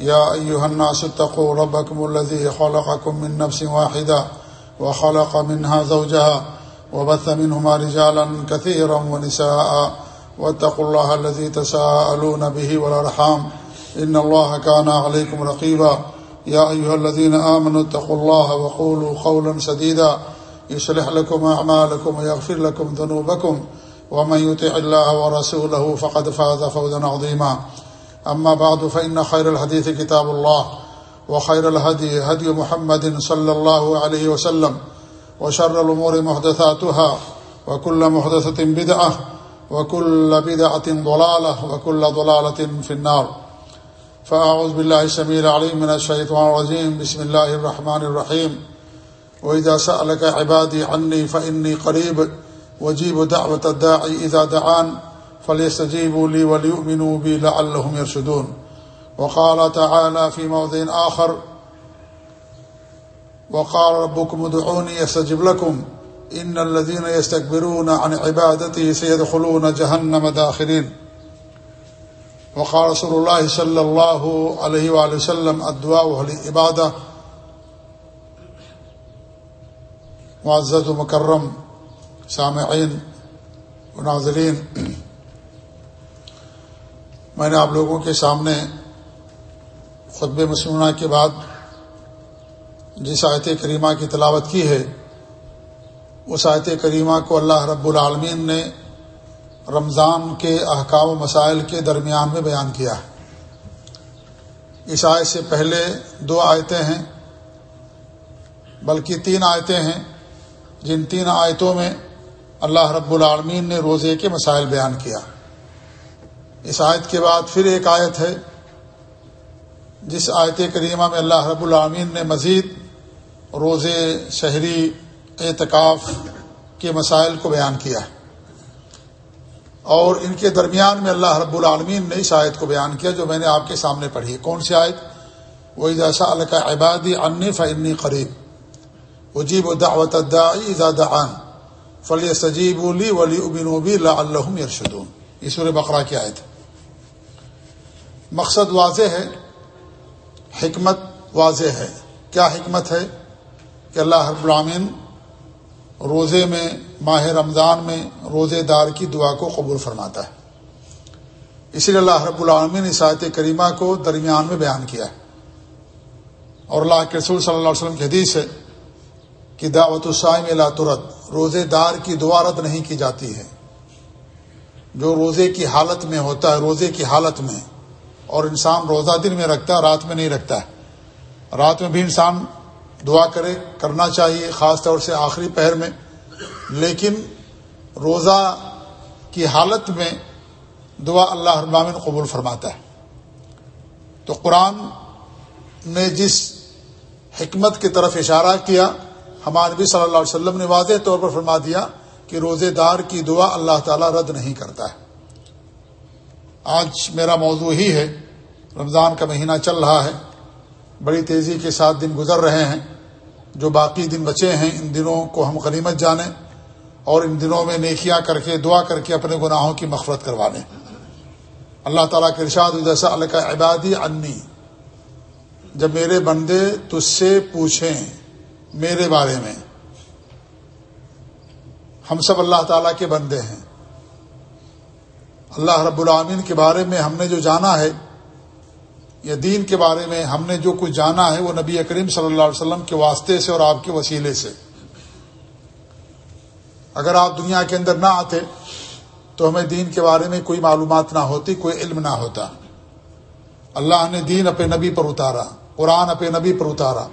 يا أيها الناس اتقوا ربكم الذي خلقكم من نفس واحدة وخلق منها زوجها وبث منهما رجالا كثيرا ونساء واتقوا الله الذي تساءلون به والأرحام إن الله كان عليكم رقيبا يا أيها الذين آمنوا اتقوا الله وقولوا قولا سديدا يصلح لكم أعمالكم ويغفر لكم ذنوبكم ومن يطع الله ورسوله فقد فاز فوزا عظيما أما بعد، فإن خير الحديث كتاب الله، وخير الهدي هدي محمد صلى الله عليه وسلم، وشر الأمور محدثاتها، وكل محدثة بدعة، وكل بدعة ضلالة، وكل ضلالة في النار. فأعوذ بالله السميع العليم من الشيطان الرجيم. بسم الله الرحمن الرحيم. وإذا سألك عبادي عني، فإني قريب وجيب دعوة الداعي إذا دعان. فليستجيبوا لي وليؤمنوا بي لعلهم يرشدون. وقال تعالى في موضع آخر، وقال ربكم ادعوني يستجب لكم، إن الذين يستكبرون عن عبادته سيدخلون جهنم داخلين وقال رسول الله صلى الله عليه وآله وسلم، الدعاء للعبادة معزز و مکرم سامعین و ناظرین میں نے آپ لوگوں کے سامنے خطب مسلمہ کے بعد جس آیت کریمہ کی تلاوت کی ہے، اس آیت کریمہ کو اللہ رب العالمین نے رمضان کے احکام و مسائل کے درمیان میں بیان کیا۔ ہے اس آیت سے پہلے دو آیتیں ہیں، بلکہ تین آیتیں ہیں، جن تین آیتوں میں اللہ رب العالمین نے روزے کے مسائل بیان کیا۔ اس آیت کے بعد پھر ایک آیت ہے، جس آیت کریمہ میں اللہ رب العالمین نے مزید روزے شہری اعتکاف کے مسائل کو بیان کیا ہے۔ اور ان کے درمیان میں اللہ رب العالمین نے اس آیت کو بیان کیا جو میں نے آپ کے سامنے پڑھی ہے۔ کون سی آیت؟ وہ جیسا اللہ عبادی انی فنی قریب وجیب و دعوت دعان۔ فلی سجیب ولی ولی ابنوبی اللہ یرشدون یہ سور بقرہ کی آیت ہے۔ مقصد واضح ہے؟ حکمت واضح ہے۔ کیا حکمت ہے؟ کہ اللہ رب العامین روزے میں، ماہ رمضان میں روزے دار کی دعا کو قبول فرماتا ہے۔ اسی لیے اللہ رب العالمین اس آیت کریمہ کو درمیان میں بیان کیا ہے۔ اور اللہ کے رسول صلی اللہ علیہ وسلم کی حدیث ہے کہ دعوت السائم لا ترت روزے دار کی دعا رد نہیں کی جاتی ہے۔ جو روزے کی حالت میں ہوتا ہے، روزے کی حالت میں اور انسان روزہ دن میں رکھتا ہے، رات میں نہیں رکھتا ہے۔ رات میں بھی انسان دعا کرے، کرنا چاہیے، خاص طور سے آخری پہر میں۔ لیکن روزہ کی حالت میں دعا اللہ ابامن قبول فرماتا ہے۔ تو قرآن نے جس حکمت کی طرف اشارہ کیا، ہمارے نبی صلی اللہ علیہ وسلم نے واضح طور پر فرما دیا کہ روزے دار کی دعا اللہ تعالیٰ رد نہیں کرتا ہے۔ آج میرا موضوع ہی ہے۔ رمضان کا مہینہ چل رہا ہے۔ بڑی تیزی کے ساتھ دن گزر رہے ہیں۔ جو باقی دن بچے ہیں، ان دنوں کو ہم غنیمت جانیں اور ان دنوں میں نیکیاں کر کے، دعا کر کے اپنے گناہوں کی مغفرت کروا لیں۔ اللہ تعالیٰ کے ارشاد جیسا اللہ کا عبادی انی جب میرے بندے تجھ سے پوچھیں میرے بارے میں، ہم سب اللہ تعالیٰ کے بندے ہیں۔ اللہ رب العامین کے بارے میں ہم نے جو جانا ہے یا دین کے بارے میں ہم نے جو کچھ جانا ہے وہ نبی کریم صلی اللہ علیہ وسلم کے واسطے سے اور آپ کے وسیلے سے۔ اگر آپ دنیا کے اندر نہ آتے تو ہمیں دین کے بارے میں کوئی معلومات نہ ہوتی، کوئی علم نہ ہوتا۔ اللہ نے دین اپنے نبی پر اتارا، قرآن اپنے نبی پر اتارا،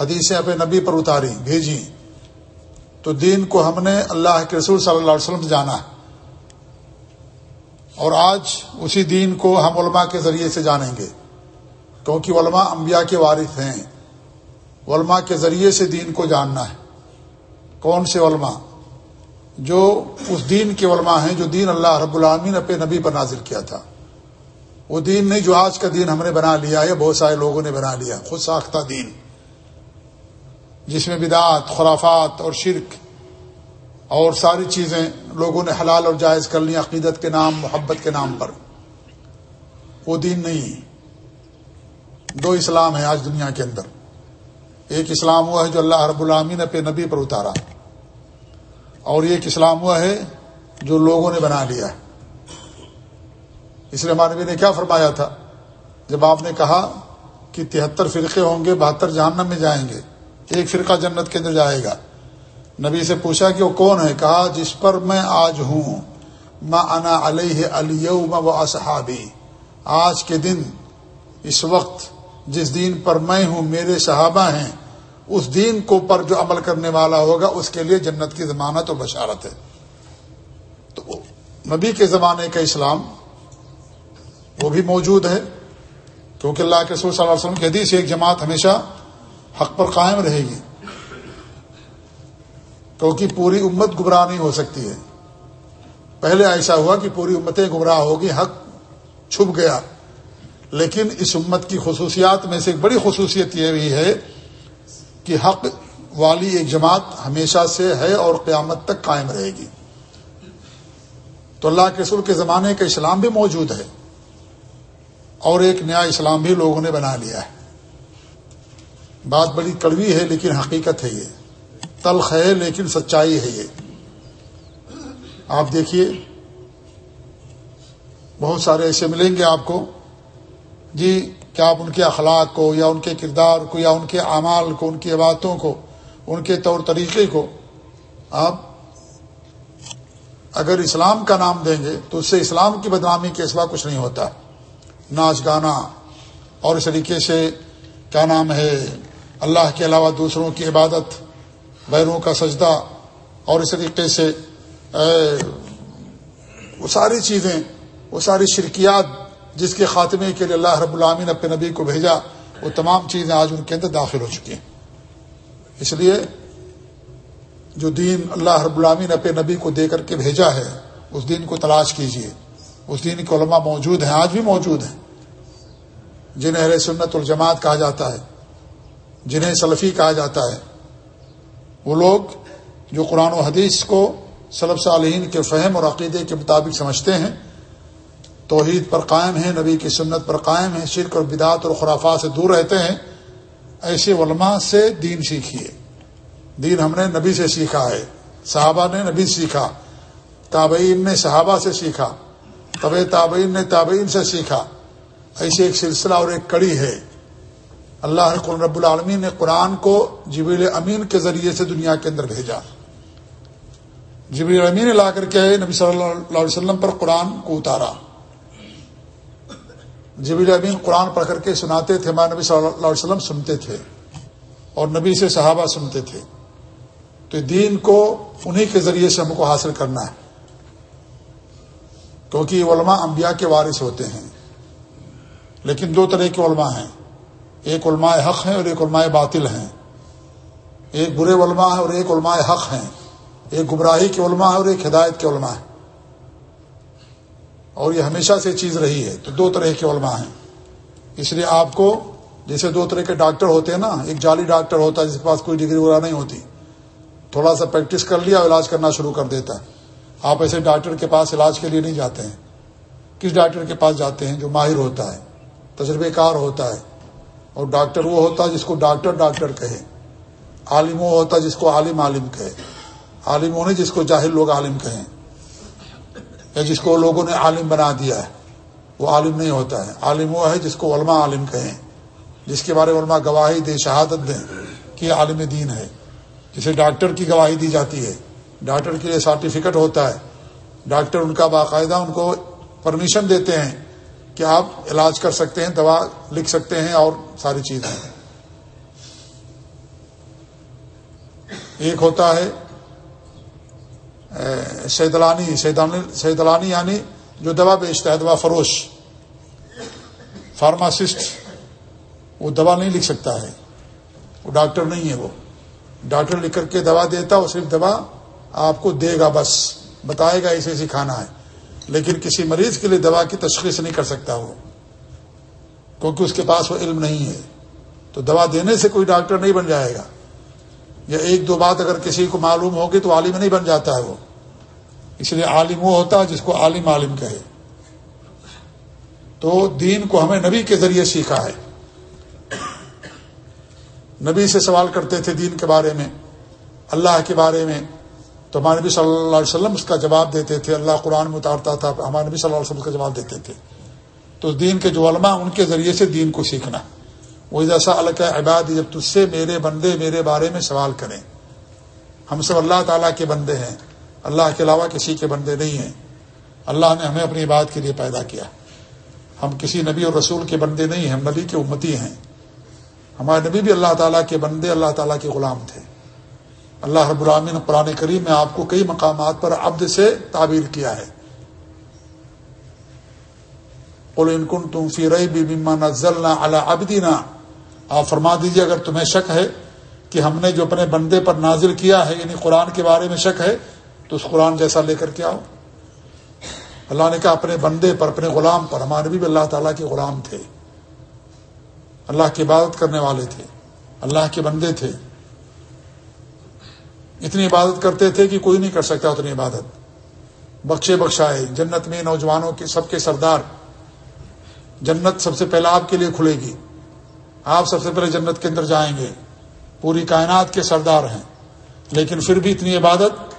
حدیثیں اپنے نبی پر اتاری بھیجی تو دین کو ہم نے اللہ کے رسول صلی اللہ علیہ وسلم سے جانا ہے۔ اور آج اسی دین کو ہم علماء کے ذریعے سے جانیں گے، کیونکہ علماء انبیاء کے وارث ہیں۔ علماء کے ذریعے سے دین کو جاننا ہے۔ کون سے علماء؟ جو اس دین کے علماء ہیں، جو دین اللہ رب العامین اپنے نبی پر نازل کیا تھا۔ وہ دین نہیں جو آج کا دین ہم نے بنا لیا ہے بہت سارے لوگوں نے بنا لیا، خود ساختہ دین۔ جس میں بدعت خرافات اور شرک اور ساری چیزیں لوگوں نے حلال اور جائز کر لی عقیدت کے نام، محبت کے نام پر۔ وہ دین نہیں دو اسلام ہے آج دنیا کے اندر۔ ایک اسلام ہوا ہے جو اللہ رب العامین نے نبی پر اتارا۔ اور ایک اسلام ہوا ہے جو لوگوں نے بنا لیا۔ ہے اس لیے ہمارے نبی نے کیا فرمایا تھا؟ جب آپ نے کہا کہ تہتر فرقے ہوں گے، بہتر جہنم میں جائیں گے، ایک فرقہ جنت کے اندر جائے گا۔ نبی سے پوچھا کہ وہ کون ہے؟ کہا، جس پر میں آج ہوں۔ ما انا علیہ اليوم و اصحابی۔ آج کے دن، اس وقت جس دین پر میں ہوں، میرے صحابہ ہیں۔ اس دین کو پر جو عمل کرنے والا ہوگا، اس کے لیے جنت کی ضمانت و بشارت ہے۔ تو نبی کے زمانے کا اسلام وہ بھی موجود ہے۔ کیونکہ اللہ کے سور صلی اللہ علیہ وسلم کی حدیث ایک جماعت ہمیشہ حق پر قائم رہے گی۔ کیونکہ پوری امت گمراہ نہیں ہو سکتی ہے۔ پہلے ایسا ہوا کہ پوری امتیں گمراہ ہوگی حق چھپ گیا۔ لیکن اس امت کی خصوصیات میں سے ایک بڑی خصوصیت یہ بھی ہے کہ حق والی ایک جماعت ہمیشہ سے ہے اور قیامت تک قائم رہے گی۔ تو اللہ کے سر کے زمانے کا اسلام بھی موجود ہے اور ایک نیا اسلام بھی لوگوں نے بنا لیا ہے۔ بات بڑی کڑوی ہے، لیکن حقیقت ہے یہ۔ تلخ ہے لیکن سچائی ہے یہ۔ آپ دیکھیے، بہت سارے ایسے ملیں گے آپ کو۔ جی کیا آپ ان کے اخلاق کو یا ان کے کردار کو یا ان کے اعمال کو، ان کی عبادتوں کو، ان کے طور طریقے کو آپ اگر اسلام کا نام دیں گے تو اس سے اسلام کی بدنامی کے سوا کچھ نہیں ہوتا۔ ناچ گانا اور اس طریقے سے کیا نام ہے، اللہ کے علاوہ دوسروں کی عبادت۔ بیروں کا سجدہ اور اس طریقے سے وہ ساری چیزیں، وہ ساری شرکیات جس کے خاتمے کے لیے اللہ رب العامن اپنے نبی کو بھیجا، وہ تمام چیزیں آج ان کے اندر داخل ہو چکی ہیں۔ اس لیے جو دین اللہ رب العامن اپنے نبی کو دے کر کے بھیجا ہے، اس دین کو تلاش کیجیے اس دین کے علماء موجود ہیں، آج بھی موجود ہیں۔ جنہیں اہل سنت الجماعت کہا جاتا ہے، جنہیں سلفی کہا جاتا ہے۔ وہ لوگ جو قرآن و حدیث کو سلب صالحین کے فہم اور عقیدے کے مطابق سمجھتے ہیں، توحید پر قائم ہیں، نبی کی سنت پر قائم ہیں، شرک اور بدعت اور خرافات سے دور رہتے ہیں، ایسے علماء سے دین سیکھیے۔ دین ہم نے نبی سے سیکھا ہے، صحابہ نے نبی سیکھا، تابعین نے صحابہ سے سیکھا، طب تابعین نے تابعین سے سیکھا۔ ایسے ایک سلسلہ اور ایک کڑی ہے۔ اللہ رب العالمین نے قرآن کو جبیل امین کے ذریعے سے دنیا کے اندر بھیجا۔ جبیل امین لا کر کے نبی صلی اللہ علیہ وسلم پر قرآن کو اتارا۔ جبیل امین قرآن پڑھ کر کے سناتے تھے، ہمارے نبی صلی اللہ علیہ وسلم سنتے تھے اور نبی سے صحابہ سنتے تھے۔ تو دین کو انہی کے ذریعے سے ہم کو حاصل کرنا ہے۔ کیونکہ علماء انبیاء کے وارث ہوتے ہیں۔ لیکن دو طرح کے علماء ہیں۔ ایک علماء حق ہیں اور ایک علماء باطل ہیں۔ ایک برے علماء ہیں اور ایک علماء حق ہیں۔ ایک گمراہی کے علماء ہے اور ایک ہدایت کے علماء ہے اور یہ ہمیشہ سے چیز رہی ہے۔ تو دو طرح کے علماء ہیں۔ اس لیے آپ کو جیسے دو طرح کے ڈاکٹر ہوتے ہیں نا، ایک جعلی ڈاکٹر ہوتا ہے جس کے پاس کوئی ڈگری وغیرہ نہیں ہوتی۔ تھوڑا سا پریکٹس کر لیا، علاج کرنا شروع کر دیتا ہے۔ آپ ایسے ڈاکٹر کے پاس علاج کے لیے نہیں جاتے ہیں۔ کس ڈاکٹر کے پاس جاتے ہیں جو ماہر ہوتا ہے، تجربے کار ہوتا ہے اور ڈاکٹر وہ ہوتا ہے جس کو ڈاکٹر ڈاکٹر کہے، عالم وہ ہوتا ہے جس کو عالم عالم کہے۔ عالم وہ نہیں جس کو جاہل لوگ عالم کہیں۔ یا جس کو لوگوں نے عالم بنا دیا ہے، وہ عالم نہیں ہوتا ہے۔ عالم وہ ہے جس کو علماء عالم کہیں۔ جس کے بارے علماء گواہی دے شہادت دیں کہ عالم دین ہے۔ جسے ڈاکٹر کی گواہی دی جاتی ہے۔ ڈاکٹر کے لیے سرٹیفکیٹ ہوتا ہے۔ ڈاکٹر ان کا باقاعدہ ان کو پرمیشن دیتے ہیں کہ آپ علاج کر سکتے ہیں، دوا لکھ سکتے ہیں اور ساری چیزیں ایک ہوتا ہے سیدلانی سیدلانی یعنی جو دوا بیچتا ہے، دوا فروش، فارماسسٹ، وہ دوا نہیں لکھ سکتا ہے۔ وہ ڈاکٹر نہیں ہے وہ۔ ڈاکٹر لکھ کر کے دوا دیتا، وہ صرف دوا آپ کو دے گا بس، بتائے گا ایسے ایسی کھانا ہے۔ لیکن کسی مریض کے لیے دوا کی تشخیص نہیں کر سکتا وہ۔ کیونکہ اس کے پاس وہ علم نہیں ہے۔ تو دوا دینے سے کوئی ڈاکٹر نہیں بن جائے گا۔ یا ایک دو بات اگر کسی کو معلوم ہوگی تو عالم نہیں بن جاتا ہے وہ۔ اس لیے عالم وہ ہوتا ہے جس کو عالم عالم کہے۔ تو دین کو ہمیں نبی کے ذریعے سیکھا ہے۔ نبی سے سوال کرتے تھے دین کے بارے میں، اللہ کے بارے میں۔ تو ہمارے نبی صلی اللہ علیہ وسلم اس کا جواب دیتے تھے۔ اللہ قرآن میں اتارتا تھا، ہمارے نبی صلی اللہ علیہ وسلم اس کا جواب دیتے تھے۔ تو دین کے جو علماء ان کے ذریعے سے دین کو سیکھنا۔ وہ جیسا اللہ عباد جب تجھ سے میرے بندے میرے بارے میں سوال کریں۔ ہم سب اللہ تعالیٰ کے بندے ہیں۔ اللہ کے علاوہ کسی کے بندے نہیں ہیں۔ اللہ نے ہمیں اپنی بات کے لیے پیدا کیا۔ ہم کسی نبی اور رسول کے بندے نہیں ہیں، ہم نبی کے امتی ہیں۔ ہمارے نبی بھی اللہ تعالیٰ کے بندے، اللہ تعالیٰ کے غلام تھے۔ اللہ رب العامن قرآن کریم میں آپ کو کئی مقامات پر عبد سے تعبیر کیا ہے۔ انکن تم فی رئی بھی نزلنا اللہ ابدینا آپ فرما دیجیے اگر تمہیں شک ہے کہ ہم نے جو اپنے بندے پر نازل کیا ہے یعنی قرآن کے بارے میں شک ہے، تو اس قرآن جیسا لے کر کے آؤ۔ اللہ نے کہا، اپنے بندے پر، اپنے غلام پر، ہمارے بھی اللہ تعالیٰ کے غلام تھے۔ اللہ کی عبادت کرنے والے تھے۔ اللہ کے بندے تھے۔ اتنی عبادت کرتے تھے کہ کوئی نہیں کر سکتا اتنی عبادت۔ بخشے بخشائے، جنت میں نوجوانوں کے، سب کے سردار۔ جنت سب سے پہلے آپ کے لیے کھلے گی۔ آپ سب سے پہلے جنت کے اندر جائیں گے۔ پوری کائنات کے سردار ہیں۔ لیکن پھر بھی اتنی عبادت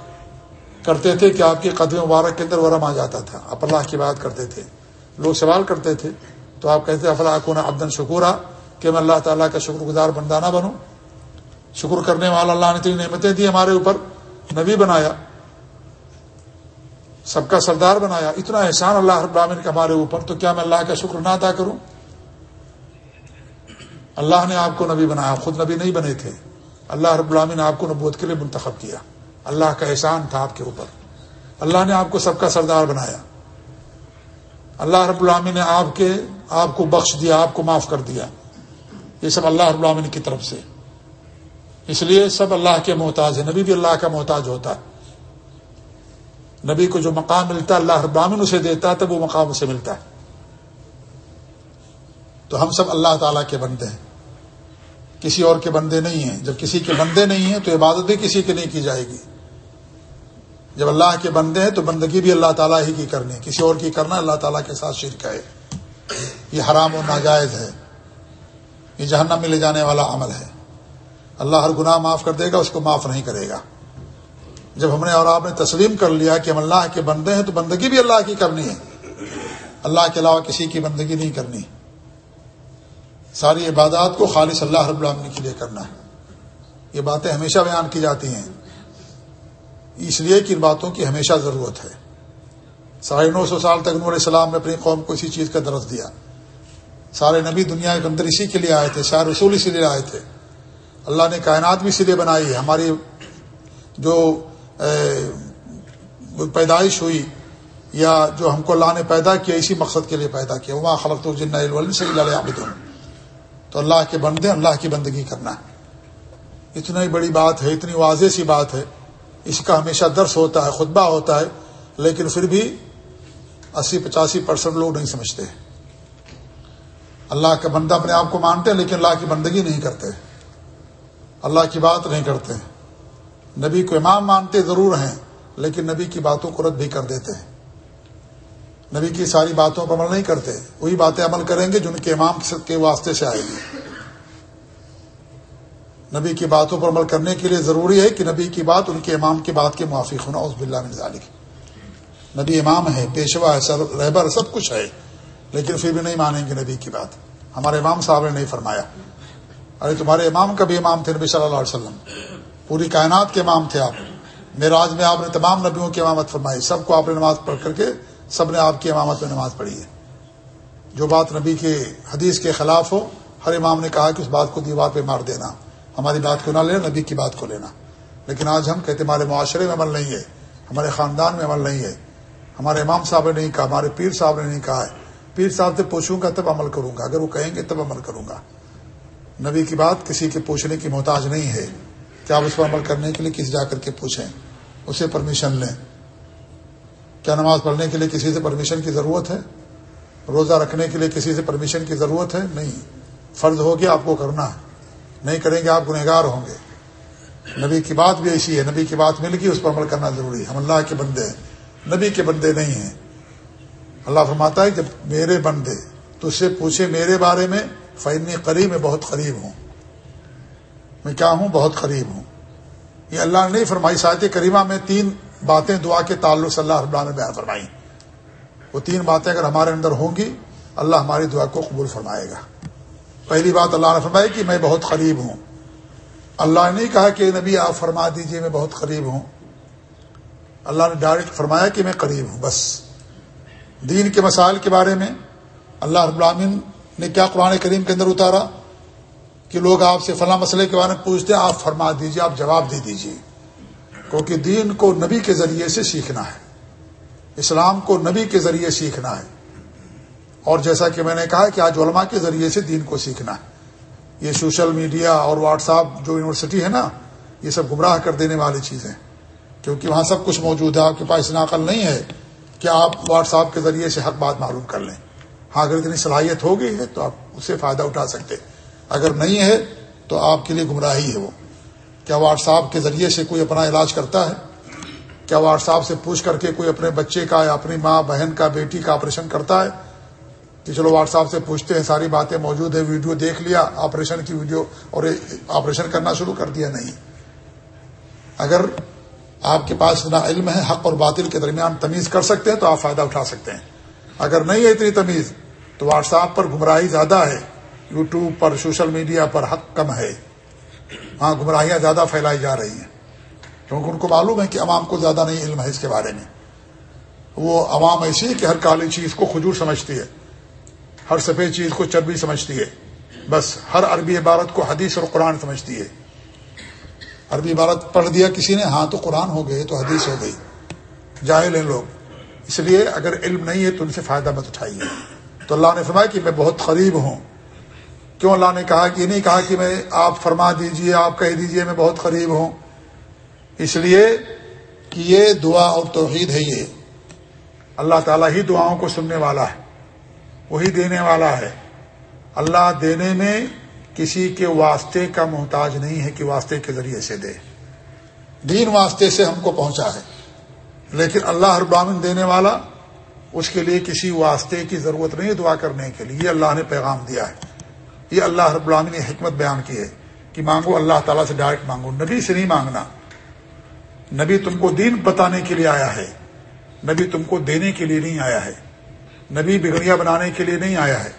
کرتے تھے کہ آپ کے قدم مبارک کے اندر ورم آ جاتا تھا۔ آپ اللہ کی بات کرتے تھے۔ لوگ سوال کرتے تھے۔ تو آپ کہتے افلا کون ابدن شکورا؟ کہ میں اللہ تعالیٰ کا شکر گزار بندہ نہ بنوں۔ شکر کرنے والا اللہ نے اتنی نعمتیں دی ہمارے اوپر، نبی بنایا۔ سب کا سردار بنایا، اتنا احسان اللہ رب العالمین کا ہمارے اوپر، تو کیا میں اللہ کا شکر نہ ادا کروں؟ اللہ نے آپ کو نبی بنایا، خود نبی نہیں بنے تھے۔ اللہ رب العالمین نے آپ کو نبوت کے لیے منتخب کیا۔ اللہ کا احسان تھا آپ کے اوپر۔ اللہ نے آپ کو سب کا سردار بنایا۔ اللہ رب العالمین نے آپ کے، آپ کو بخش دیا، آپ کو معاف کر دیا۔ یہ سب اللہ رب العالمین کی طرف سے۔ اس لیے سب اللہ کے محتاج ہے نبی بھی اللہ کا محتاج ہوتا ہے۔ نبی کو جو مقام ملتا ہے، اللہ ابامن اسے دیتا ہے، تب وہ مقام اسے ملتا ہے۔ تو ہم سب اللہ تعالیٰ کے بندے ہیں۔ کسی اور کے بندے نہیں ہیں۔ جب کسی کے بندے نہیں ہیں، تو عبادت بھی کسی کی نہیں کی جائے گی۔ جب اللہ کے بندے ہیں، تو بندگی بھی اللہ تعالیٰ ہی کی کرنی کسی اور کی کرنا اللہ تعالیٰ کے ساتھ شرک ہے۔ یہ حرام و ناجائز ہے۔ یہ جہنم میں لے جانے والا عمل ہے۔ اللہ ہر گناہ معاف کر دے گا، اس کو معاف نہیں کرے گا۔ جب ہم نے اور آپ نے تسلیم کر لیا کہ ہم اللہ کے بندے ہیں تو بندگی بھی اللہ کی کرنی ہے۔ اللہ کے علاوہ کسی کی بندگی نہیں کرنی۔ ساری عبادات کو خالص اللہ رب العالمین کے لیے کرنا ہے۔ یہ باتیں ہمیشہ بیان کی جاتی ہیں۔ اس لیے کہ ان باتوں کی ہمیشہ ضرورت ہے۔ ساڑھے نو سو سال تک نور السلام نے اپنی قوم کو اسی چیز کا درس دیا۔ سارے نبی دنیا کے اندر اسی کے لیے آئے تھے، سارے رسول اسی لیے آئے تھے۔ اللہ نے کائنات بھی اسی لیے بنائی ہے۔ ہماری جو پیدائش ہوئی یا جو ہم کو اللہ نے پیدا کیا، اسی مقصد کے لیے پیدا کیا۔ وہاں خلق تو جن اللہ تو اللہ کے بندے، اللہ کی بندگی کرنا ہے۔ اتنی بڑی بات ہے، اتنی واضح سی بات ہے۔ اس کا ہمیشہ درس ہوتا ہے، خطبہ ہوتا ہے، لیکن پھر بھی اسی پچاسی پرسینٹ لوگ نہیں سمجھتے۔ اللہ کا بندہ اپنے آپ کو مانتے ہیں، لیکن اللہ کی بندگی نہیں کرتے۔ اللہ کی بات نہیں کرتے۔ نبی کو امام مانتے ضرور ہیں، لیکن نبی کی باتوں کو رد بھی کر دیتے ہیں۔ نبی کی ساری باتوں پر عمل نہیں کرتے، وہی باتیں عمل کریں گے جن کے امام کے واسطے سے آئے گی۔ نبی کی باتوں پر عمل کرنے کے لیے ضروری ہے کہ نبی کی بات ان کے امام کی بات کے موافق ہونا اس بلّہ ذالک۔ نبی امام ہے پیشوا ہے سر، رہبر سب کچھ ہے، لیکن پھر بھی نہیں مانیں گے نبی کی بات۔ ہمارے امام صاحب نے نہیں فرمایا۔ ارے تمہارے امام کا بھی امام تھے نبی صلی اللہ علیہ وسلم۔ پوری کائنات کے امام تھے آپ۔ میرے آج میں آپ نے تمام نبیوں کی امامت فرمائی۔ سب کو آپ نے نماز پڑھ کر کے سب نے آپ کی امامت میں نماز پڑھی ہے۔ جو بات نبی کے حدیث کے خلاف ہو، ہر امام نے کہا کہ اس بات کو دیوار پہ مار دینا۔ ہماری بات کو نہ لینا نبی کی بات کو لینا۔ لیکن آج ہم کہتے ہمارے معاشرے میں عمل نہیں ہے۔ ہمارے خاندان میں عمل نہیں ہے۔ ہمارے امام صاحب نے نہیں کہا، ہمارے پیر صاحب نے نہیں کہا ہے۔ پیر صاحب سے پوچھوں گا تب عمل کروں گا۔ اگر وہ کہیں گے تب عمل کروں گا۔ نبی کی بات کسی کے پوچھنے کی محتاج نہیں ہے۔ کیا آپ اس پر عمل کرنے کے لیے کسی جا کر کے پوچھیں، اسے پرمیشن لیں۔ کیا نماز پڑھنے کے لیے کسی سے پرمیشن کی ضرورت ہے؟ روزہ رکھنے کے لیے کسی سے پرمیشن کی ضرورت ہے؟ نہیں۔ فرض ہوگی آپ کو کرنا ہے۔ نہیں کریں گے آپ گنہگار ہوں گے۔ نبی کی بات بھی ایسی ہے، نبی کی بات مل گئی، اس پر عمل کرنا ضروری ہے۔ ہم اللہ کے بندے ہیں۔ نبی کے بندے نہیں ہیں۔ اللہ فرماتا ہے جب میرے بندے تو اس سے پوچھے میرے بارے میں فینی قریب میں بہت قریب ہوں۔ میں کیا ہوں؟ بہت قریب ہوں۔ یہ اللہ نے نہیں فرمائی ساحت کریمہ میں تین باتیں دعا کے تعلق سے اللہ رب نے بیان فرمائی۔ وہ تین باتیں اگر ہمارے اندر ہوں گی، اللہ ہماری دعا کو قبول فرمائے گا۔ پہلی بات اللہ نے فرمائی کہ میں بہت قریب ہوں۔ اللہ نے کہا کہ نبی، آپ فرما دیجیے میں بہت قریب ہوں۔ اللہ نے ڈائریکٹ فرمایا کہ میں قریب ہوں، بس۔ دین کے مسائل کے بارے میں اللہ رب العالمین نے کیا قرآن کریم کے اندر اتارا؟ کہ لوگ آپ سے فلاں مسئلے کے بارے میں پوچھتے ہیں، آپ فرما دیجیے، آپ جواب دے دیجیے۔ کیونکہ دین کو نبی کے ذریعے سے سیکھنا ہے۔ اسلام کو نبی کے ذریعے سیکھنا ہے۔ اور جیسا کہ میں نے کہا کہ آج علماء کے ذریعے سے دین کو سیکھنا ہے۔ یہ سوشل میڈیا اور واٹس ایپ جو یونیورسٹی ہے نا، یہ سب گمراہ کر دینے والی چیزیں کیونکہ وہاں سب کچھ موجود ہے، آپ کے پاس اتنا عقل نہیں ہے کہ آپ واٹس ایپ کے ذریعے سے حق بات معلوم کر لیں۔ ہاں اگر اتنی صلاحیت ہو گئی ہے تو آپ اس سے فائدہ اٹھا سکتے اگر نہیں ہے تو آپ کے لیے گمراہی ہے وہ۔ کیا واٹس ایپ کے ذریعے سے کوئی اپنا علاج کرتا ہے؟ کیا واٹس ایپ سے پوچھ کر کے کوئی اپنے بچے کا یا اپنی ماں، بہن کا، بیٹی کا آپریشن کرتا ہے؟ کہ چلو واٹس ایپ سے پوچھتے ہیں، ساری باتیں موجود ہیں، ویڈیو دیکھ لیا، آپریشن کی ویڈیو اور آپریشن کرنا شروع کر دیا، نہیں۔ اگر آپ کے پاس اتنا علم ہے، حق اور باطل کے درمیان تمیز کر سکتے ہیں تو آپ فائدہ اٹھا سکتے ہیں۔ اگر نہیں ہے اتنی تمیز، تو واٹس ایپ پر گمراہی زیادہ ہے۔ یوٹیوب پر، سوشل میڈیا پر حق کم ہے۔ وہاں گمراہیاں زیادہ پھیلائی جا رہی ہیں۔ کیونکہ ان کو معلوم ہے کہ عوام کو زیادہ نہیں علم ہے اس کے بارے میں۔ وہ عوام ایسی ہے کہ ہر کالی چیز کو کھجور سمجھتی ہے۔ ہر سفید چیز کو چربی سمجھتی ہے۔ بس ہر عربی عبارت کو حدیث اور قرآن سمجھتی ہے۔ عربی عبارت پڑھ دیا کسی نے ہاں تو قرآن ہو گئے، تو حدیث ہو گئی۔ جاہل ہیں لوگ۔ اس لیے اگر علم نہیں ہے تو ان سے فائدہ مت اٹھائیے۔ تو اللہ نے فرمایا کہ میں بہت قریب ہوں۔ کیوں اللہ نے کہا کہ یہ نہیں کہا کہ میں آپ فرما دیجیے، آپ کہہ دیجیے، میں بہت قریب ہوں۔ اس لیے کہ یہ دعا اور توحید ہے یہ۔ اللہ تعالیٰ ہی دعاؤں کو سننے والا ہے، وہی دینے والا ہے۔ اللہ دینے میں کسی کے واسطے کا محتاج نہیں ہے کہ واسطے کے ذریعے سے دے۔ دین واسطے سے ہم کو پہنچا ہے، لیکن اللہ ہر برامن دینے والا، اس کے لیے کسی واسطے کی ضرورت نہیں دعا کرنے کے لیے۔ یہ اللہ نے پیغام دیا ہے۔ یہ اللہ رب العالمین نے حکمت بیان کی ہے کہ مانگو اللہ تعالیٰ سے ڈائریکٹ مانگو۔ نبی سے نہیں مانگنا۔ نبی تم کو دین بتانے کے لیے آیا ہے۔ نبی تم کو دینے کے لیے نہیں آیا ہے۔ نبی بگڑیا بنانے کے لیے نہیں آیا ہے۔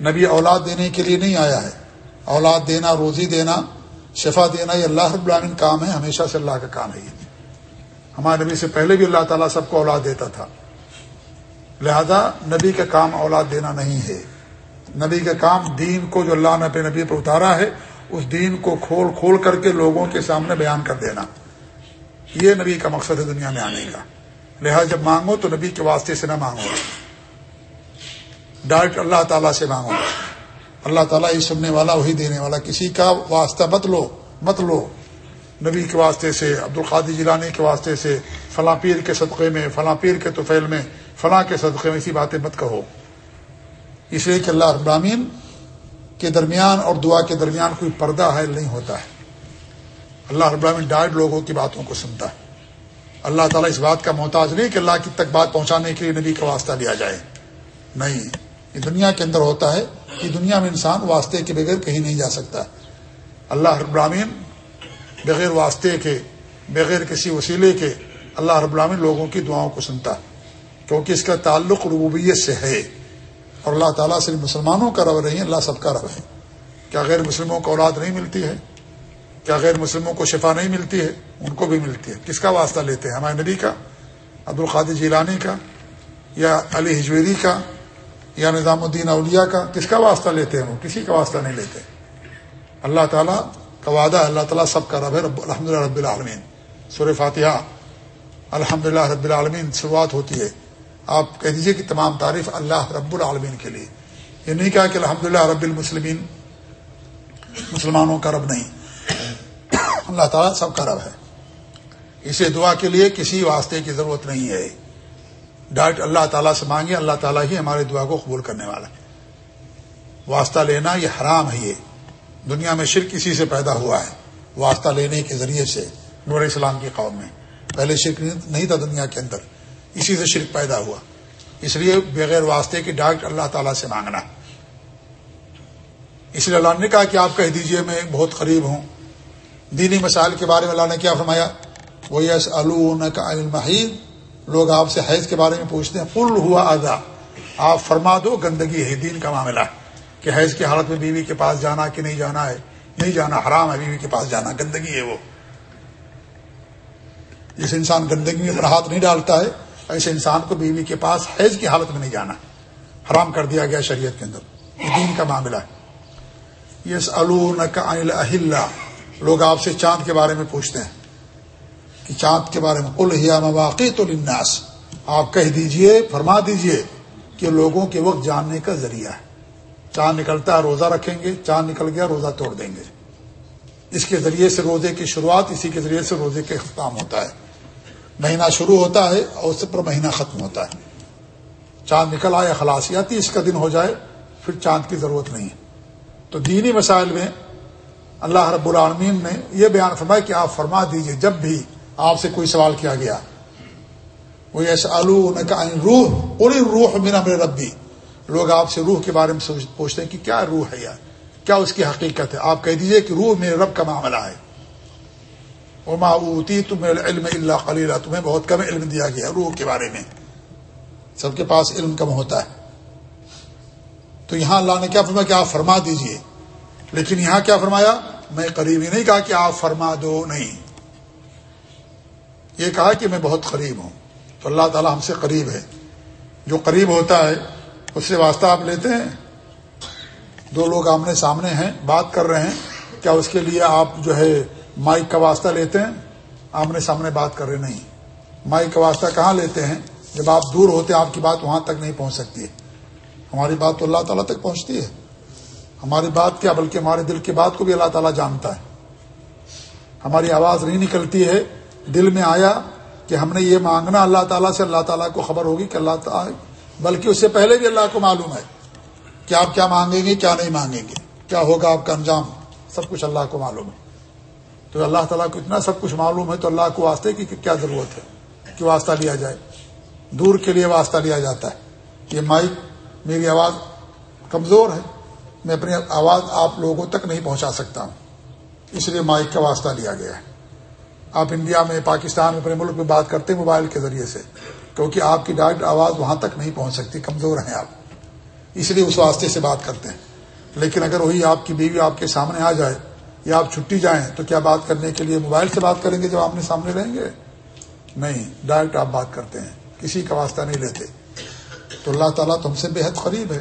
نبی اولاد دینے کے لیے نہیں آیا ہے۔ اولاد دینا، روزی دینا، شفا دینا، یہ اللہ رب العالمین کام ہے۔ ہمیشہ سے اللہ کا کام ہے یہ۔ ہمارے نبی سے پہلے بھی اللہ تعالیٰ سب کو اولاد دیتا تھا۔ لہذا نبی کا کام اولاد دینا نہیں ہے۔ نبی کا کام دین کو جو اللہ نے اپنے نبی پر اتارا ہے، اس دین کو کھول کھول کر کے لوگوں کے سامنے بیان کر دینا۔ یہ نبی کا مقصد ہے دنیا میں آنے کا۔ لہذا جب مانگو تو نبی کے واسطے سے نہ مانگو۔ ڈائریکٹ اللہ تعالیٰ سے مانگو۔ اللہ تعالیٰ ہی سننے والا وہی دینے والا۔ کسی کا واسطہ مت لو مت لو۔ نبی کے واسطے سے عبد القادی جیلانی کے واسطے سے، فلاں پیر کے صدقے میں، فلاں پیر کے توفیل میں، فلاں کے صدقے میں ایسی باتیں مت کہو۔ اس لیے کہ اللہ ابرامین کے درمیان اور دعا کے درمیان کوئی پردہ حائل نہیں ہوتا ہے۔ اللہ ابراہین ڈائٹ لوگوں کی باتوں کو سنتا ہے۔ اللہ تعالیٰ اس بات کا محتاج نہیں کہ اللہ کی تک بات پہنچانے کے لیے نبی کا واسطہ لیا جائے۔ نہیں، یہ دنیا کے اندر ہوتا ہے کہ دنیا میں انسان واسطے کے بغیر کہیں نہیں جا سکتا۔ اللہ ابراہین بغیر واسطے کے، بغیر کسی وسیلے کے اللہ رب العالمین لوگوں کی دعاؤں کو سنتا کیونکہ اس کا تعلق ربوبیت سے ہے۔ اور اللہ تعالیٰ صرف مسلمانوں کا رب نہیں اللہ سب کا رب ہے۔ کیا غیر مسلموں کو اولاد نہیں ملتی ہے؟ کیا غیر مسلموں کو شفا نہیں ملتی ہے؟ ان کو بھی ملتی ہے۔ کس کا واسطہ لیتے ہیں؟ ہمارے نبی کا عبدالخادی جیلانی کا، یا علی ہجویری کا، یا نظام الدین اولیاء کا؟ کس کا واسطہ لیتے ہیں وہ؟ کسی کا واسطہ نہیں لیتے۔ اللہ تعالیٰ کا وعدہ اللہ تعالیٰ سب کا رب ہے، رب الحمد للہ رب العالمین۔ سور فاتحہ الحمد رب العالمین، شروعات ہوتی ہے۔ آپ کہہ دیجیے کہ تمام تعریف اللہ رب العالمین کے لیے۔ یہ نہیں کہا کہ الحمد للہ رب المسلمین، مسلمانوں کا رب نہیں۔ اللہ تعالیٰ سب کا رب ہے۔ اسے دعا کے لیے کسی واسطے کی ضرورت نہیں ہے۔ ڈائٹ اللہ تعالیٰ سے مانگے اللہ تعالیٰ ہی ہماری دعا کو قبول کرنے والا ہے۔ واسطہ لینا یہ حرام ہے یہ۔ دنیا میں شرک اسی سے پیدا ہوا ہے۔ واسطہ لینے کے ذریعے سے نور اسلام کی قوم میں۔ پہلے شرک نہیں تھا دنیا کے اندر۔ اسی سے شرک پیدا ہوا۔ اس لیے بغیر واسطے کی ڈاکٹ اللہ تعالیٰ سے مانگنا۔ اس لیے اللہ نے کہا کہ آپ کہہ دیجیے میں بہت قریب ہوں۔ دینی مسائل کے بارے میں اللہ نے کیا فرمایا؟ وہ یس المحید لوگ آپ سے حیض کے بارے میں پوچھتے ہیں۔ پل ہوا ادا آپ فرما دو، گندگی ہے، دین کا معاملہ۔ کہ حیض کی حالت میں بیوی کے پاس جانا کہ نہیں جانا ہے؟ نہیں جانا، حرام ہے بیوی کے پاس جانا، گندگی ہے وہ۔ جس انسان گندگی میں ہاتھ نہیں ڈالتا ہے ایسے انسان کو بیوی کے پاس حیض کی حالت میں نہیں جانا حرام کر دیا گیا شریعت کے اندر۔ یہ دین کا معاملہ ہے۔ یس الحل لوگ آپ سے چاند کے بارے میں پوچھتے ہیں کہ چاند کے بارے میں الحیا مواقع تو لناس آپ کہہ دیجیے، فرما دیجیے کہ لوگوں کے وقت جاننے کا ذریعہ ہے۔ چاند نکلتا ہے، روزہ رکھیں گے، چاند نکل گیا، روزہ توڑ دیں گے۔ اس کے ذریعے سے روزے کی شروعات، اسی کے ذریعے سے روزے کے اختتام ہوتا ہے۔ مہینہ شروع ہوتا ہے اور اس پر مہینہ ختم ہوتا ہے۔ چاند نکل آئے خلاصیاتی اس کا دن ہو جائے، پھر چاند کی ضرورت نہیں ہے۔ تو دینی مسائل میں اللہ رب العالمین نے یہ بیان فرمایا کہ آپ فرما دیجیے، جب بھی آپ سے کوئی سوال کیا گیا۔ وہ ایسا روح روح میرا میرے ربی۔ لوگ آپ سے روح کے بارے میں پوچھتے ہیں کہ کیا روح ہے یار؟ کیا اس کی حقیقت ہے؟ آپ کہہ دیجیے کہ روح میرے رب کا معاملہ ہے۔ وہ معوتی تمہیں علم اللہ خلیلہ تمہیں بہت کم علم دیا گیا روح کے بارے میں۔ سب کے پاس علم کم ہوتا ہے۔ تو یہاں اللہ نے کیا فرمایا کہ آپ فرما دیجیے۔ لیکن یہاں کیا فرمایا؟ میں قریب ہی نہیں کہا کہ آپ فرما دو، نہیں۔ یہ کہا کہ میں بہت قریب ہوں۔ تو اللہ تعالیٰ ہم سے قریب ہے۔ جو قریب ہوتا ہے، اس سے واسطہ آپ لیتے ہیں۔ دو لوگ آمنے سامنے ہیں، بات کر رہے ہیں۔ کیا اس کے لیے آپ جو ہے مائک کا واسطہ لیتے ہیں، آمنے سامنے بات کر رہے نہیں۔ مائک کا واسطہ کہاں لیتے ہیں؟ جب آپ دور ہوتے ہیں، آپ کی بات وہاں تک نہیں پہنچ سکتی۔ ہے ہماری بات تو اللہ تعالیٰ تک پہنچتی ہے۔ ہماری بات کیا، بلکہ ہمارے دل کی بات کو بھی اللہ تعالیٰ جانتا ہے۔ ہماری آواز نہیں نکلتی ہے۔ دل میں آیا کہ ہم نے یہ مانگنا اللہ تعالیٰ سے، اللہ تعالیٰ کو خبر ہوگی کہ اللہ تعالیٰ، بلکہ اس سے پہلے بھی اللہ کو معلوم ہے کہ آپ کیا مانگیں گے، کیا نہیں مانگیں گے۔ کیا ہوگا آپ کا انجام؟ سب کچھ اللہ کو معلوم ہے۔ تو اللہ تعالیٰ کو اتنا سب کچھ معلوم ہے تو اللہ کو واسطے کی کیا ضرورت ہے کہ واسطہ لیا جائے؟ دور کے لیے واسطہ لیا جاتا ہے۔ یہ مائک میری آواز کمزور ہے۔ میں اپنی آواز آپ لوگوں تک نہیں پہنچا سکتا ہوں۔ اس لیے مائک کا واسطہ لیا گیا ہے۔ آپ انڈیا میں، پاکستان میں، اپنے ملک میں بات کرتے ہیں موبائل کے ذریعے سے، کیونکہ آپ کی ڈائریکٹ آواز وہاں تک نہیں پہنچ سکتی۔ کمزور ہیں آپ۔ اس لیے اس واسطے سے بات کرتے ہیں۔ لیکن اگر وہی آپ کی بیوی آپ کے سامنے آ جائے یا آپ چھٹی جائیں تو کیا بات کرنے کے لیے موبائل سے بات کریں گے جب آپ نے سامنے رہیں گے؟ نہیں، ڈائریکٹ آپ بات کرتے ہیں، کسی کا واسطہ نہیں لیتے۔ تو اللہ تعالیٰ تم سے بےحد قریب ہے۔